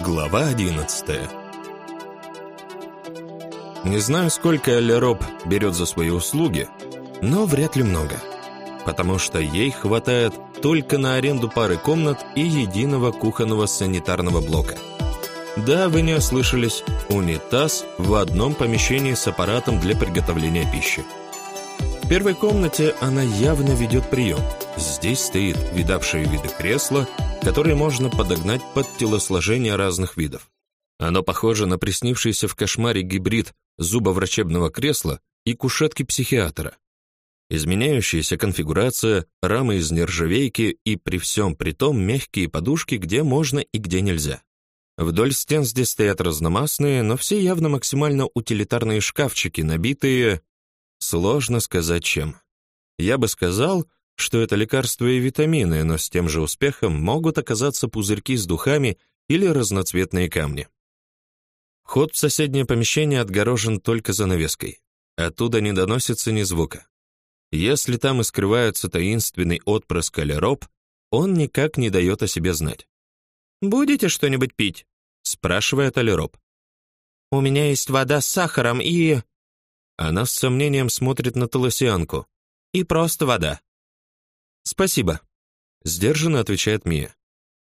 Глава 11 Не знаю, сколько Лероб берет за свои услуги, но вряд ли много, потому что ей хватает только на аренду пары комнат и единого кухонного санитарного блока. Да, вы не ослышались, унитаз в одном помещении с аппаратом для приготовления пищи. В первой комнате она явно ведет прием. Здесь стоит видавшее виды кресло, которые можно подогнать под телосложение разных видов. Оно похоже на приснившийся в кошмаре гибрид зубоврачебного кресла и кушетки психиатра. Изменяющаяся конфигурация, рамы из нержавейки и при всем при том мягкие подушки, где можно и где нельзя. Вдоль стен здесь стоят разномастные, но все явно максимально утилитарные шкафчики, набитые... Сложно сказать чем. Я бы сказал, что это лекарства и витамины, но с тем же успехом могут оказаться пузырьки с духами или разноцветные камни. Ход в соседнее помещение отгорожен только занавеской. Оттуда не доносится ни звука. Если там и скрывается таинственный отпрыск алероп, он никак не дает о себе знать. «Будете что-нибудь пить?» — спрашивает алероп. «У меня есть вода с сахаром и...» Она с сомнением смотрит на толосианку. «И просто вода». «Спасибо», — сдержанно отвечает Мия.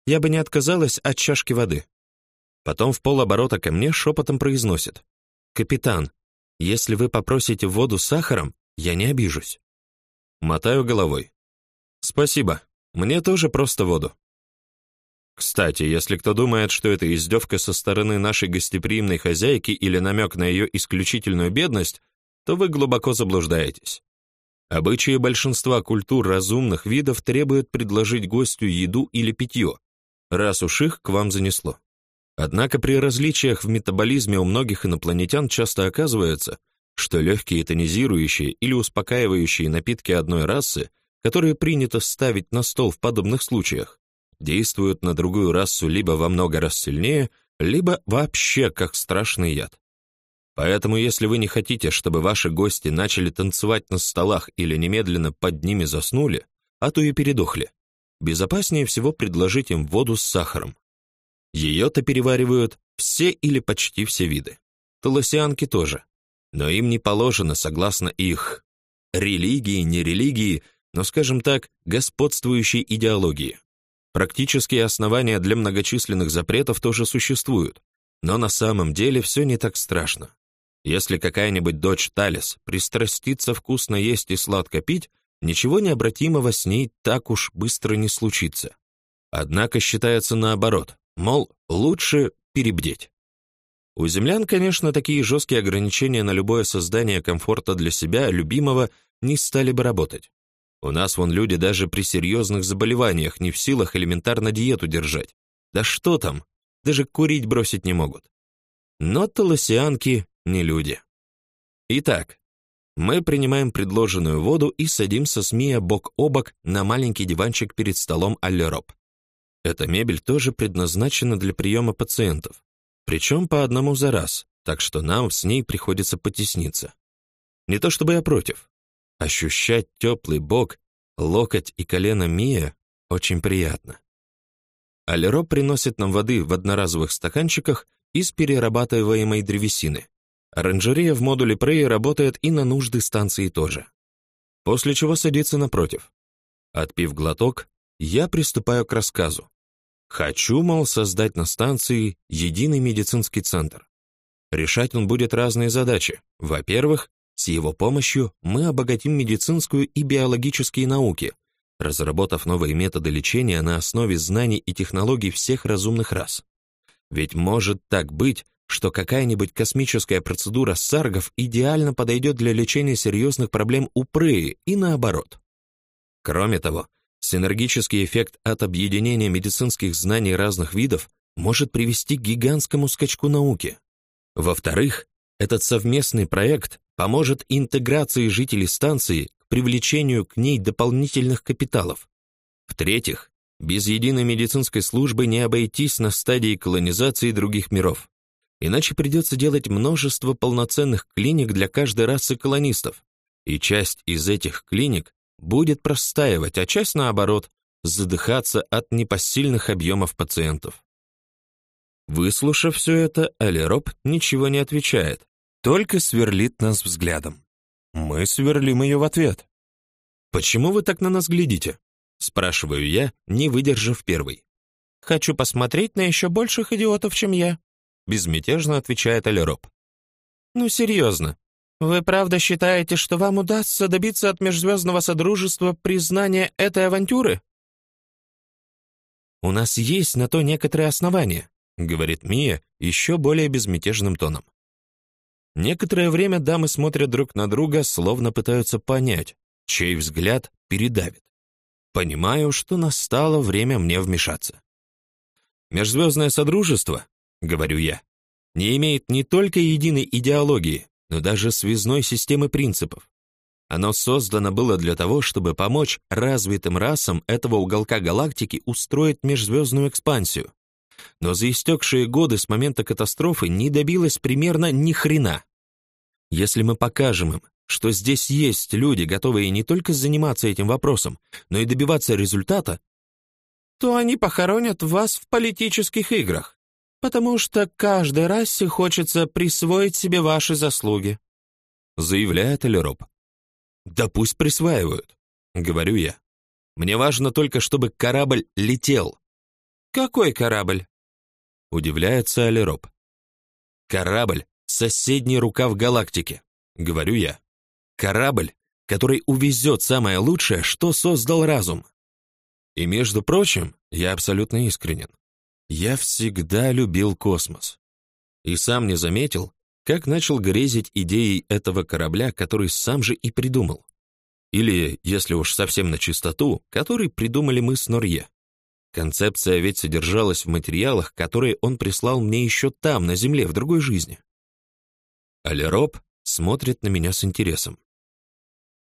«Я бы не отказалась от чашки воды». Потом в полоборота ко мне шепотом произносит. «Капитан, если вы попросите воду с сахаром, я не обижусь». Мотаю головой. «Спасибо, мне тоже просто воду». Кстати, если кто думает, что это издевка со стороны нашей гостеприимной хозяйки или намек на ее исключительную бедность, то вы глубоко заблуждаетесь. Обычаи большинства культур разумных видов требуют предложить гостю еду или питье, раз уж их к вам занесло. Однако при различиях в метаболизме у многих инопланетян часто оказывается, что легкие тонизирующие или успокаивающие напитки одной расы, которые принято ставить на стол в подобных случаях, действуют на другую расу либо во много раз сильнее, либо вообще как страшный яд. Поэтому, если вы не хотите, чтобы ваши гости начали танцевать на столах или немедленно под ними заснули, а то и передохли, безопаснее всего предложить им воду с сахаром. Ее-то переваривают все или почти все виды. Толосианки тоже. Но им не положено, согласно их религии, не религии, но, скажем так, господствующей идеологии. Практические основания для многочисленных запретов тоже существуют, но на самом деле все не так страшно. Если какая-нибудь дочь Талис пристрастится вкусно есть и сладко пить, ничего необратимого с ней так уж быстро не случится. Однако считается наоборот, мол, лучше перебдеть. У землян, конечно, такие жесткие ограничения на любое создание комфорта для себя, любимого, не стали бы работать. У нас вон люди даже при серьезных заболеваниях не в силах элементарно диету держать. Да что там, даже курить бросить не могут. Но толосианки не люди. Итак, мы принимаем предложенную воду и садимся с Мия бок о бок на маленький диванчик перед столом Аллероп. Эта мебель тоже предназначена для приема пациентов, причем по одному за раз, так что нам с ней приходится потесниться. Не то чтобы я против. Ощущать теплый бок, локоть и колено Мия очень приятно. Аллероп приносит нам воды в одноразовых стаканчиках из перерабатываемой древесины, Оранжерея в модуле Prey работает и на нужды станции тоже. После чего садится напротив. Отпив глоток, я приступаю к рассказу. Хочу, мол, создать на станции единый медицинский центр. Решать он будет разные задачи. Во-первых, с его помощью мы обогатим медицинскую и биологические науки, разработав новые методы лечения на основе знаний и технологий всех разумных рас. Ведь может так быть, что какая-нибудь космическая процедура саргов идеально подойдет для лечения серьезных проблем у Преи и наоборот. Кроме того, синергический эффект от объединения медицинских знаний разных видов может привести к гигантскому скачку науки. Во-вторых, этот совместный проект поможет интеграции жителей станции к привлечению к ней дополнительных капиталов. В-третьих, без единой медицинской службы не обойтись на стадии колонизации других миров. Иначе придется делать множество полноценных клиник для каждой расы колонистов, и часть из этих клиник будет простаивать, а часть, наоборот, задыхаться от непосильных объемов пациентов. Выслушав все это, Алироп ничего не отвечает, только сверлит нас взглядом. Мы сверлим ее в ответ. «Почему вы так на нас глядите?» спрашиваю я, не выдержав первый. «Хочу посмотреть на еще больших идиотов, чем я», безмятежно отвечает Алироп. «Ну, серьезно, вы правда считаете, что вам удастся добиться от Межзвездного Содружества признания этой авантюры?» «У нас есть на то некоторые основания», говорит Мия еще более безмятежным тоном. Некоторое время дамы смотрят друг на друга, словно пытаются понять, чей взгляд передавит. Понимаю, что настало время мне вмешаться. Межзвездное Содружество, говорю я, не имеет не только единой идеологии, но даже связной системы принципов. Оно создано было для того, чтобы помочь развитым расам этого уголка галактики устроить межзвездную экспансию. Но за истекшие годы с момента катастрофы не добилось примерно ни хрена. Если мы покажем им, что здесь есть люди, готовые не только заниматься этим вопросом, но и добиваться результата, то они похоронят вас в политических играх потому что каждой расе хочется присвоить себе ваши заслуги», заявляет Элероп. «Да пусть присваивают», — говорю я. «Мне важно только, чтобы корабль летел». «Какой корабль?» — удивляется Алероп. «Корабль — соседний рукав галактики», — говорю я. «Корабль, который увезет самое лучшее, что создал разум». И, между прочим, я абсолютно искренен. Я всегда любил космос. И сам не заметил, как начал грезить идеей этого корабля, который сам же и придумал. Или, если уж совсем на чистоту, который придумали мы с Норье. Концепция ведь содержалась в материалах, которые он прислал мне еще там, на Земле, в другой жизни. Алероб смотрит на меня с интересом.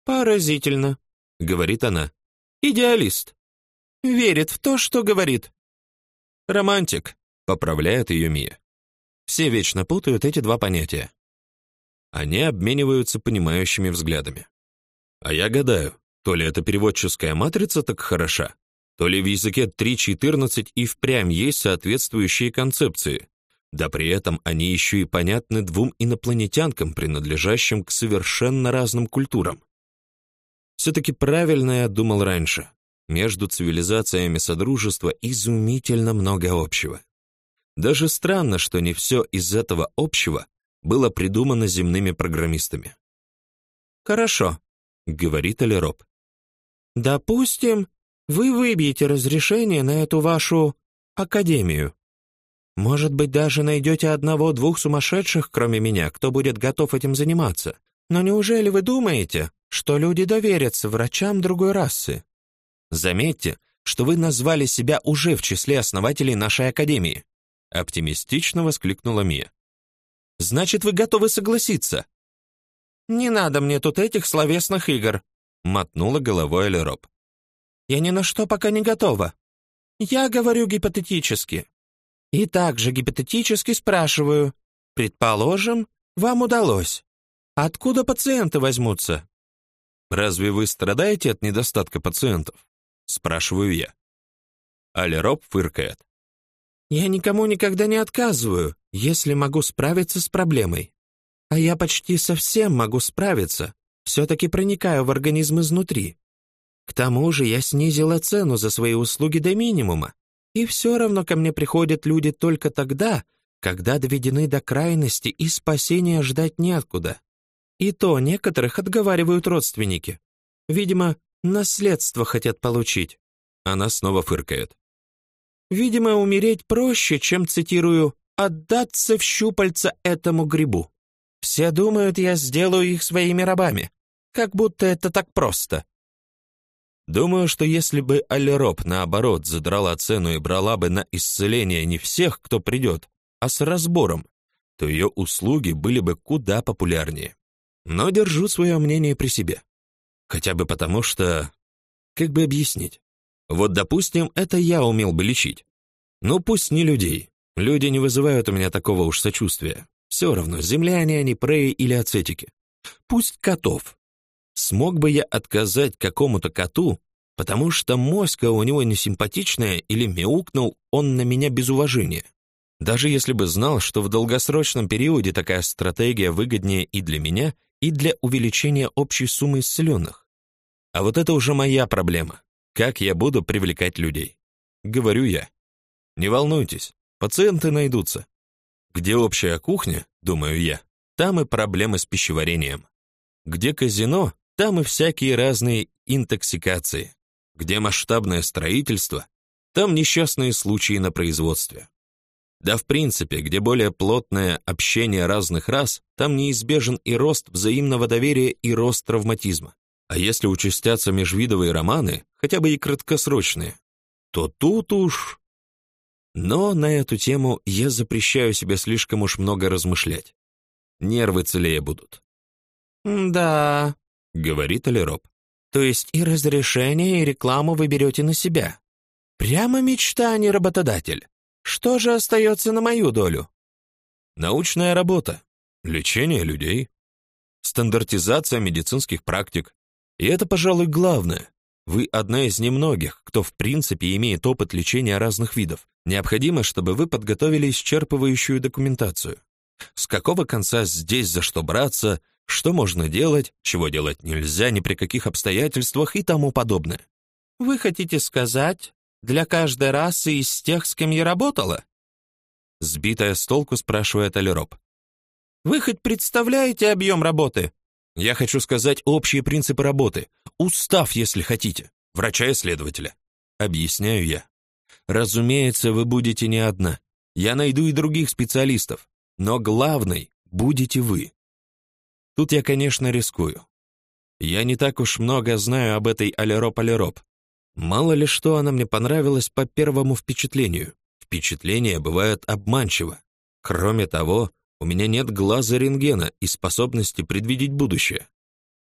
«Поразительно», — говорит она. «Идеалист. Верит в то, что говорит. «Романтик», — поправляет ее Мия. Все вечно путают эти два понятия. Они обмениваются понимающими взглядами. А я гадаю, то ли эта переводческая матрица так хороша, то ли в языке 3.14 и впрямь есть соответствующие концепции, да при этом они еще и понятны двум инопланетянкам, принадлежащим к совершенно разным культурам. Все-таки правильно я думал раньше. Между цивилизациями Содружества изумительно много общего. Даже странно, что не все из этого общего было придумано земными программистами. «Хорошо», — говорит Алероб. «Допустим, вы выбьете разрешение на эту вашу академию. Может быть, даже найдете одного-двух сумасшедших, кроме меня, кто будет готов этим заниматься. Но неужели вы думаете, что люди доверятся врачам другой расы? Заметьте, что вы назвали себя уже в числе основателей нашей академии, оптимистично воскликнула Мия. Значит, вы готовы согласиться? Не надо мне тут этих словесных игр, мотнула головой Элероп. Я ни на что пока не готова. Я говорю гипотетически. И также гипотетически спрашиваю. Предположим, вам удалось. Откуда пациенты возьмутся? Разве вы страдаете от недостатка пациентов? Спрашиваю я. Алероб фыркает. Я никому никогда не отказываю, если могу справиться с проблемой. А я почти совсем могу справиться, все-таки проникаю в организм изнутри. К тому же я снизила цену за свои услуги до минимума, и все равно ко мне приходят люди только тогда, когда доведены до крайности и спасения ждать неоткуда. И то некоторых отговаривают родственники. Видимо, Наследство хотят получить. Она снова фыркает. Видимо, умереть проще, чем, цитирую, «отдаться в щупальца этому грибу». Все думают, я сделаю их своими рабами. Как будто это так просто. Думаю, что если бы Аллероп, наоборот, задрала цену и брала бы на исцеление не всех, кто придет, а с разбором, то ее услуги были бы куда популярнее. Но держу свое мнение при себе. Хотя бы потому, что... Как бы объяснить? Вот, допустим, это я умел бы лечить. Ну, пусть не людей. Люди не вызывают у меня такого уж сочувствия. Все равно, земляне они, преи или ацетики. Пусть котов. Смог бы я отказать какому-то коту, потому что моська у него несимпатичная или мяукнул он на меня без уважения. Даже если бы знал, что в долгосрочном периоде такая стратегия выгоднее и для меня, и для увеличения общей суммы исцеленных. А вот это уже моя проблема. Как я буду привлекать людей? Говорю я. Не волнуйтесь, пациенты найдутся. Где общая кухня, думаю я, там и проблемы с пищеварением. Где казино, там и всякие разные интоксикации. Где масштабное строительство, там несчастные случаи на производстве. Да в принципе, где более плотное общение разных рас, там неизбежен и рост взаимного доверия, и рост травматизма. А если участятся межвидовые романы, хотя бы и краткосрочные, то тут уж... Но на эту тему я запрещаю себе слишком уж много размышлять. Нервы целее будут. «Да», — говорит Алироп. «То есть и разрешение, и рекламу вы берете на себя. Прямо мечта, а не работодатель. Что же остается на мою долю? Научная работа, лечение людей, стандартизация медицинских практик. И это, пожалуй, главное. Вы одна из немногих, кто в принципе имеет опыт лечения разных видов. Необходимо, чтобы вы подготовили исчерпывающую документацию. С какого конца здесь за что браться, что можно делать, чего делать нельзя ни при каких обстоятельствах и тому подобное. Вы хотите сказать, для каждой расы из тех, с кем я работала?» Сбитая с толку спрашивает Алироп. «Вы хоть представляете объем работы?» «Я хочу сказать общие принципы работы. Устав, если хотите. Врача-исследователя». Объясняю я. «Разумеется, вы будете не одна. Я найду и других специалистов. Но главной будете вы». Тут я, конечно, рискую. Я не так уж много знаю об этой Алироп-Алироп, Мало ли что она мне понравилась по первому впечатлению. Впечатления бывают обманчиво. Кроме того, у меня нет глаза рентгена и способности предвидеть будущее.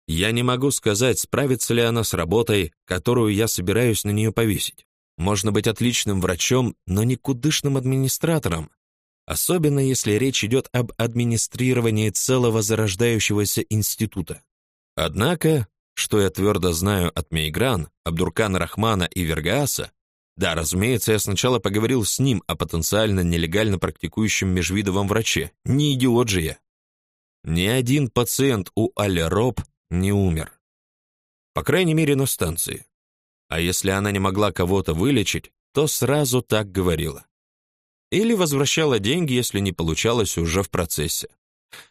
Я не могу сказать, справится ли она с работой, которую я собираюсь на нее повесить. Можно быть отличным врачом, но никудышным администратором, особенно если речь идет об администрировании целого зарождающегося института. Однако что я твердо знаю от Мейгран, Абдуркана Рахмана и Вергааса, да, разумеется, я сначала поговорил с ним о потенциально нелегально практикующем межвидовом враче. Не идиот же я. Ни один пациент у Аля Роб не умер. По крайней мере, на станции. А если она не могла кого-то вылечить, то сразу так говорила. Или возвращала деньги, если не получалось уже в процессе.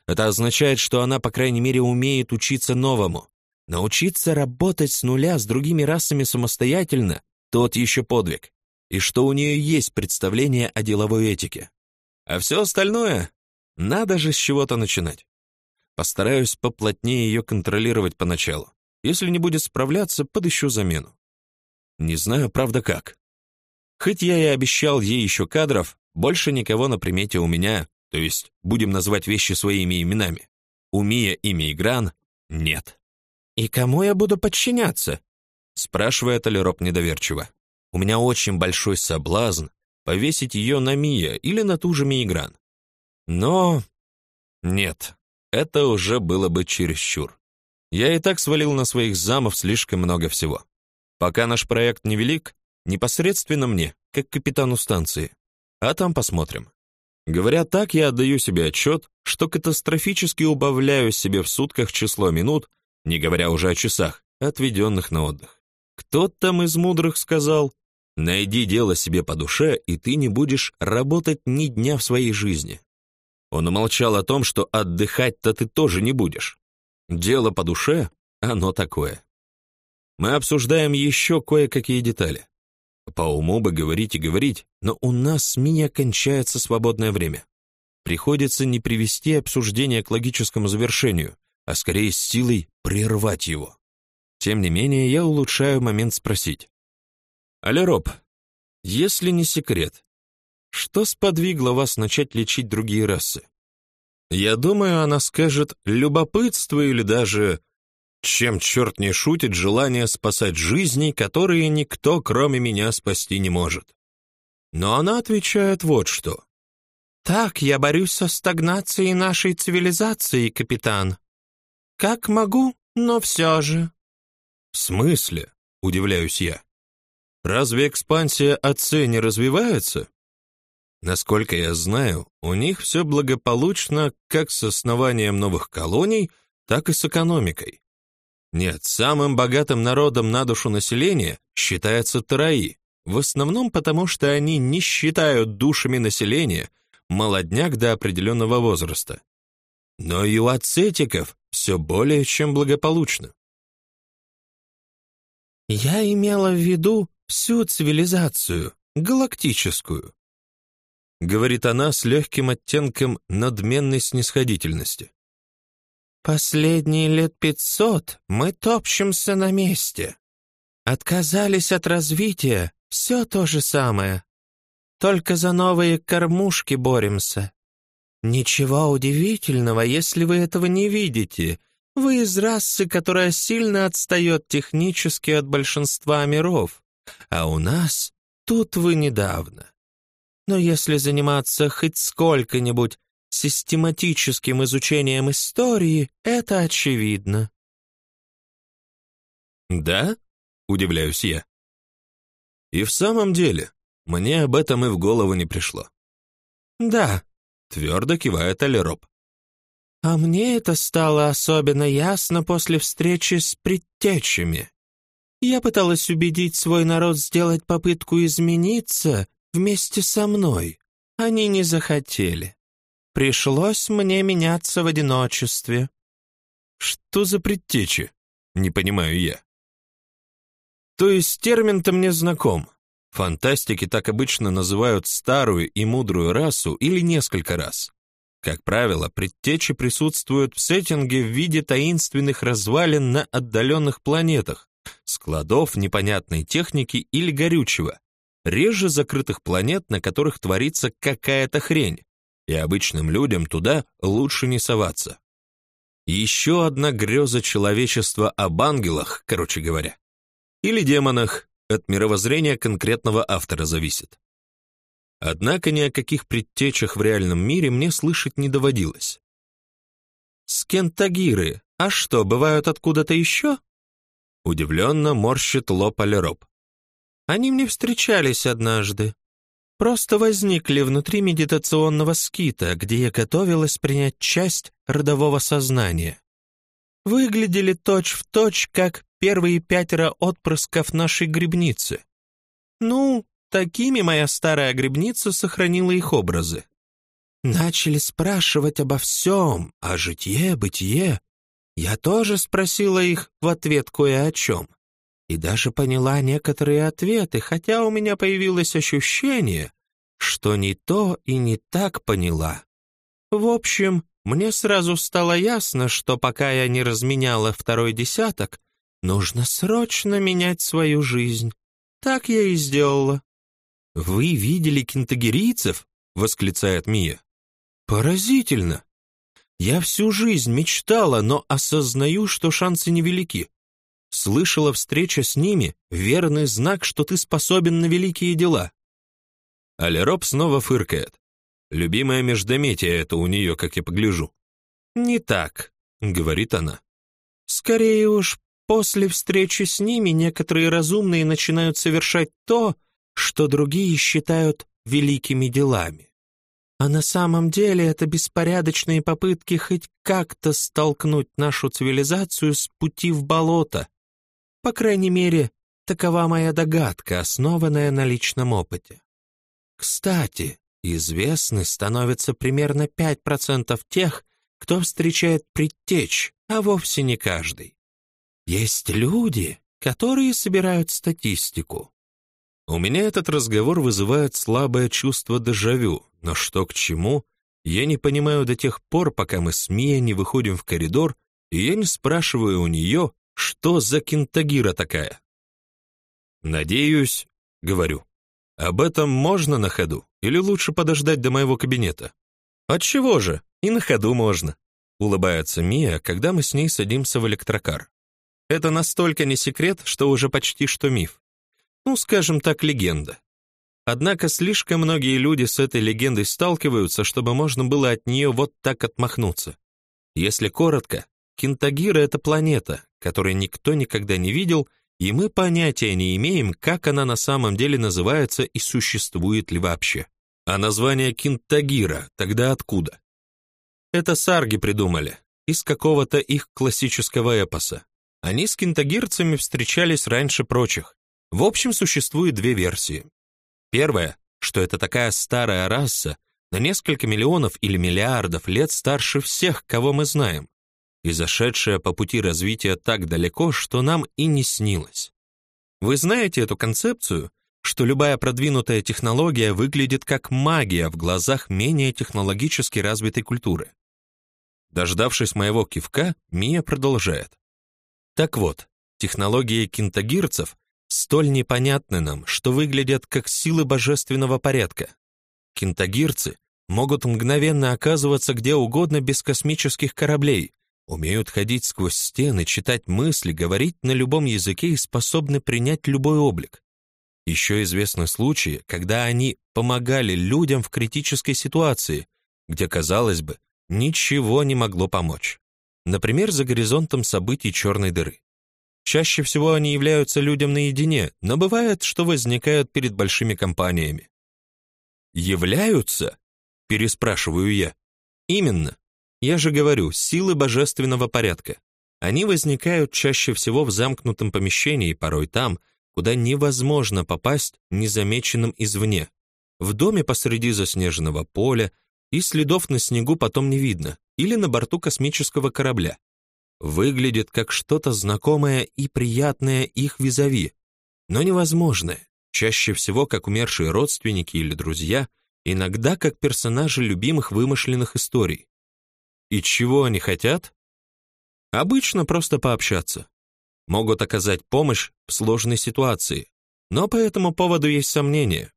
Это означает, что она, по крайней мере, умеет учиться новому, Научиться работать с нуля с другими расами самостоятельно – тот еще подвиг. И что у нее есть представление о деловой этике. А все остальное – надо же с чего-то начинать. Постараюсь поплотнее ее контролировать поначалу. Если не будет справляться, подыщу замену. Не знаю, правда, как. Хоть я и обещал ей еще кадров, больше никого на примете у меня, то есть будем называть вещи своими именами. У Мия и Мейгран нет. «И кому я буду подчиняться?» спрашивает Алироп недоверчиво. «У меня очень большой соблазн повесить ее на Мия или на ту же Миигран. Но... нет, это уже было бы чересчур. Я и так свалил на своих замов слишком много всего. Пока наш проект невелик, непосредственно мне, как капитану станции. А там посмотрим. Говоря так, я отдаю себе отчет, что катастрофически убавляю себе в сутках число минут, не говоря уже о часах, отведенных на отдых. Кто там из мудрых сказал, «Найди дело себе по душе, и ты не будешь работать ни дня в своей жизни». Он умолчал о том, что отдыхать-то ты тоже не будешь. Дело по душе, оно такое. Мы обсуждаем еще кое-какие детали. По уму бы говорить и говорить, но у нас с Мия кончается свободное время. Приходится не привести обсуждение к логическому завершению, а скорее с силой прервать его. Тем не менее, я улучшаю момент спросить. «Алле, Роб, если не секрет, что сподвигло вас начать лечить другие расы?» Я думаю, она скажет «любопытство» или даже «чем черт не шутит желание спасать жизни, которые никто, кроме меня, спасти не может». Но она отвечает вот что. «Так, я борюсь со стагнацией нашей цивилизации, капитан. Как могу, но все же». «В смысле?» — удивляюсь я. «Разве экспансия АЦ не развивается?» Насколько я знаю, у них все благополучно как с основанием новых колоний, так и с экономикой. Нет, самым богатым народом на душу населения считается Тараи, в основном потому, что они не считают душами населения молодняк до определенного возраста. Но и у ацетиков все более чем благополучно. Я имела в виду всю цивилизацию, галактическую, говорит она с легким оттенком надменной снисходительности. Последние лет пятьсот мы топчемся на месте. Отказались от развития, все то же самое. Только за новые кормушки боремся. Ничего удивительного, если вы этого не видите. Вы из расы, которая сильно отстает технически от большинства миров. А у нас тут вы недавно. Но если заниматься хоть сколько-нибудь систематическим изучением истории, это очевидно. «Да?» — удивляюсь я. И в самом деле, мне об этом и в голову не пришло. «Да», — твердо кивает Алероп. «А мне это стало особенно ясно после встречи с предтечами. Я пыталась убедить свой народ сделать попытку измениться вместе со мной. Они не захотели. Пришлось мне меняться в одиночестве». «Что за предтечи?» — не понимаю я. То есть термин-то мне знаком. Фантастики так обычно называют старую и мудрую расу или несколько раз. Как правило, предтечи присутствуют в сеттинге в виде таинственных развалин на отдаленных планетах, складов непонятной техники или горючего, реже закрытых планет, на которых творится какая-то хрень, и обычным людям туда лучше не соваться. Еще одна греза человечества об ангелах, короче говоря. Или демонах, от мировоззрения конкретного автора зависит. Однако ни о каких предтечах в реальном мире мне слышать не доводилось. «Скентагиры, а что, бывают откуда-то еще?» Удивленно морщит лоб Алероб. «Они мне встречались однажды. Просто возникли внутри медитационного скита, где я готовилась принять часть родового сознания. Выглядели точь-в-точь, точь, как первые пятеро отпрысков нашей грибницы. Ну, такими моя старая грибница сохранила их образы. Начали спрашивать обо всем, о житье-бытие. Я тоже спросила их в ответ кое о чем. И даже поняла некоторые ответы, хотя у меня появилось ощущение, что не то и не так поняла. В общем, мне сразу стало ясно, что пока я не разменяла второй десяток, Нужно срочно менять свою жизнь. Так я и сделала. «Вы видели кентагерийцев?» — восклицает Мия. «Поразительно! Я всю жизнь мечтала, но осознаю, что шансы невелики. Слышала, встреча с ними — верный знак, что ты способен на великие дела». Алероп снова фыркает. Любимая междометие это у нее, как я погляжу. «Не так», — говорит она. «Скорее уж После встречи с ними некоторые разумные начинают совершать то, что другие считают великими делами. А на самом деле это беспорядочные попытки хоть как-то столкнуть нашу цивилизацию с пути в болото. По крайней мере, такова моя догадка, основанная на личном опыте. Кстати, известны становится примерно 5% тех, кто встречает предтечь, а вовсе не каждый. Есть люди, которые собирают статистику. У меня этот разговор вызывает слабое чувство дежавю, но что к чему, я не понимаю до тех пор, пока мы с Мией не выходим в коридор, и я не спрашиваю у нее, что за кентагира такая. «Надеюсь», — говорю, — «об этом можно на ходу или лучше подождать до моего кабинета?» «Отчего же? И на ходу можно», — улыбается Мия, когда мы с ней садимся в электрокар. Это настолько не секрет, что уже почти что миф. Ну, скажем так, легенда. Однако слишком многие люди с этой легендой сталкиваются, чтобы можно было от нее вот так отмахнуться. Если коротко, Кентагира — это планета, которую никто никогда не видел, и мы понятия не имеем, как она на самом деле называется и существует ли вообще. А название Кинтагира тогда откуда? Это сарги придумали, из какого-то их классического эпоса. Они с кинтагирцами встречались раньше прочих. В общем, существует две версии. Первая, что это такая старая раса, на несколько миллионов или миллиардов лет старше всех, кого мы знаем, и зашедшая по пути развития так далеко, что нам и не снилось. Вы знаете эту концепцию, что любая продвинутая технология выглядит как магия в глазах менее технологически развитой культуры. Дождавшись моего кивка, Мия продолжает. Так вот, технологии кинтагирцев столь непонятны нам, что выглядят как силы божественного порядка. Кинтагирцы могут мгновенно оказываться где угодно без космических кораблей, умеют ходить сквозь стены, читать мысли, говорить на любом языке и способны принять любой облик. Еще известны случаи, когда они помогали людям в критической ситуации, где, казалось бы, ничего не могло помочь. Например, за горизонтом событий черной дыры. Чаще всего они являются людям наедине, но бывает, что возникают перед большими компаниями. «Являются?» — переспрашиваю я. «Именно. Я же говорю, силы божественного порядка. Они возникают чаще всего в замкнутом помещении, порой там, куда невозможно попасть незамеченным извне. В доме посреди заснеженного поля, и следов на снегу потом не видно, или на борту космического корабля выглядит как что-то знакомое и приятное их визави, но невозможное, чаще всего как умершие родственники или друзья, иногда как персонажи любимых вымышленных историй. И чего они хотят? Обычно просто пообщаться. Могут оказать помощь в сложной ситуации, но по этому поводу есть сомнения.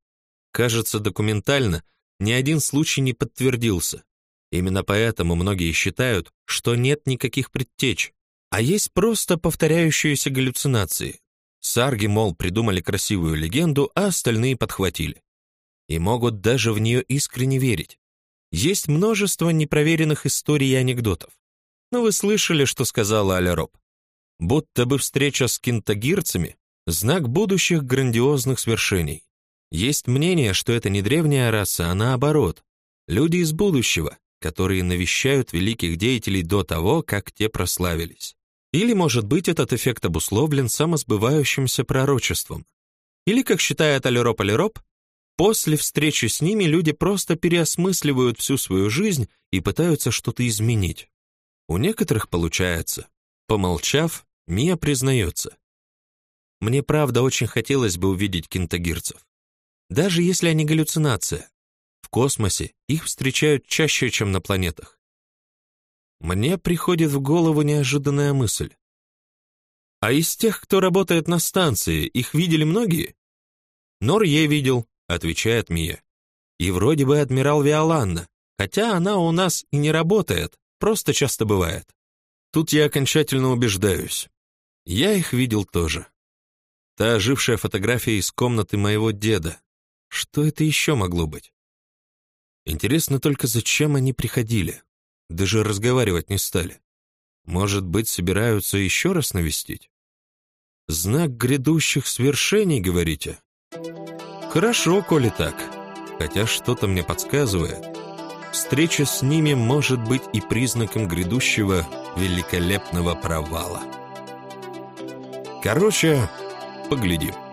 Кажется, документально ни один случай не подтвердился. Именно поэтому многие считают, что нет никаких предтеч, а есть просто повторяющиеся галлюцинации. Сарги, мол, придумали красивую легенду, а остальные подхватили. И могут даже в нее искренне верить. Есть множество непроверенных историй и анекдотов. Но вы слышали, что сказала Аля Роб. Будто бы встреча с кинтагирцами — знак будущих грандиозных свершений. Есть мнение, что это не древняя раса, а наоборот. Люди из будущего, которые навещают великих деятелей до того, как те прославились. Или, может быть, этот эффект обусловлен самосбывающимся пророчеством. Или, как считает Алероп Алероп, после встречи с ними люди просто переосмысливают всю свою жизнь и пытаются что-то изменить. У некоторых получается. Помолчав, Мия признается. Мне правда очень хотелось бы увидеть кинтагирцев. Даже если они галлюцинация, в космосе их встречают чаще, чем на планетах. Мне приходит в голову неожиданная мысль. А из тех, кто работает на станции, их видели многие? Нор я видел, отвечает Мия. И вроде бы адмирал Виоланна, хотя она у нас и не работает, просто часто бывает. Тут я окончательно убеждаюсь. Я их видел тоже. Та ожившая фотография из комнаты моего деда. Что это еще могло быть? Интересно только, зачем они приходили? Даже разговаривать не стали. Может быть, собираются еще раз навестить? Знак грядущих свершений, говорите? Хорошо, коли так. Хотя что-то мне подсказывает. Встреча с ними может быть и признаком грядущего великолепного провала. Короче, поглядим.